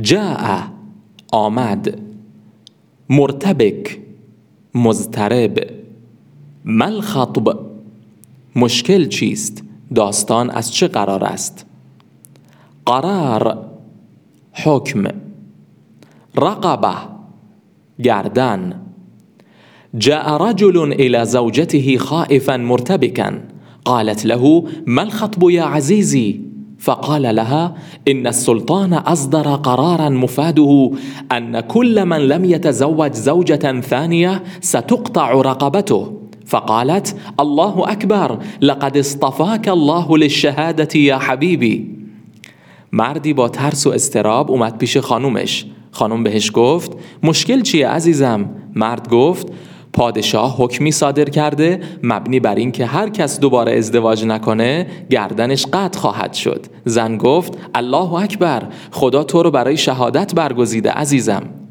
جاء آمد. مرتبک مضطرب. ما الخطب؟ مشکل چیست؟ داستان از چه قرار است؟ قرار حکم. رقبة گردن. جاء رجل إلى زوجته خائفا مرتبكا. قالت له ما الخطب يا عزيزي؟ فقال لها إن السلطان أصدر قرارا مفاده أن كل من لم يتزوج زوجة ثانية ستقطع رقبته. فقالت الله أكبر لقد اصطفاك الله للشهادة يا حبيبي. مردی با ترس و استراب اومد پیش خانومش. خانم بهش گفت مشکل چیه عزیزم؟ مرد گفت پادشاه حکمی صادر کرده مبنی بر اینکه هر کس دوباره ازدواج نکنه گردنش قطع خواهد شد. زن گفت الله اکبر خدا تو رو برای شهادت برگزیده عزیزم.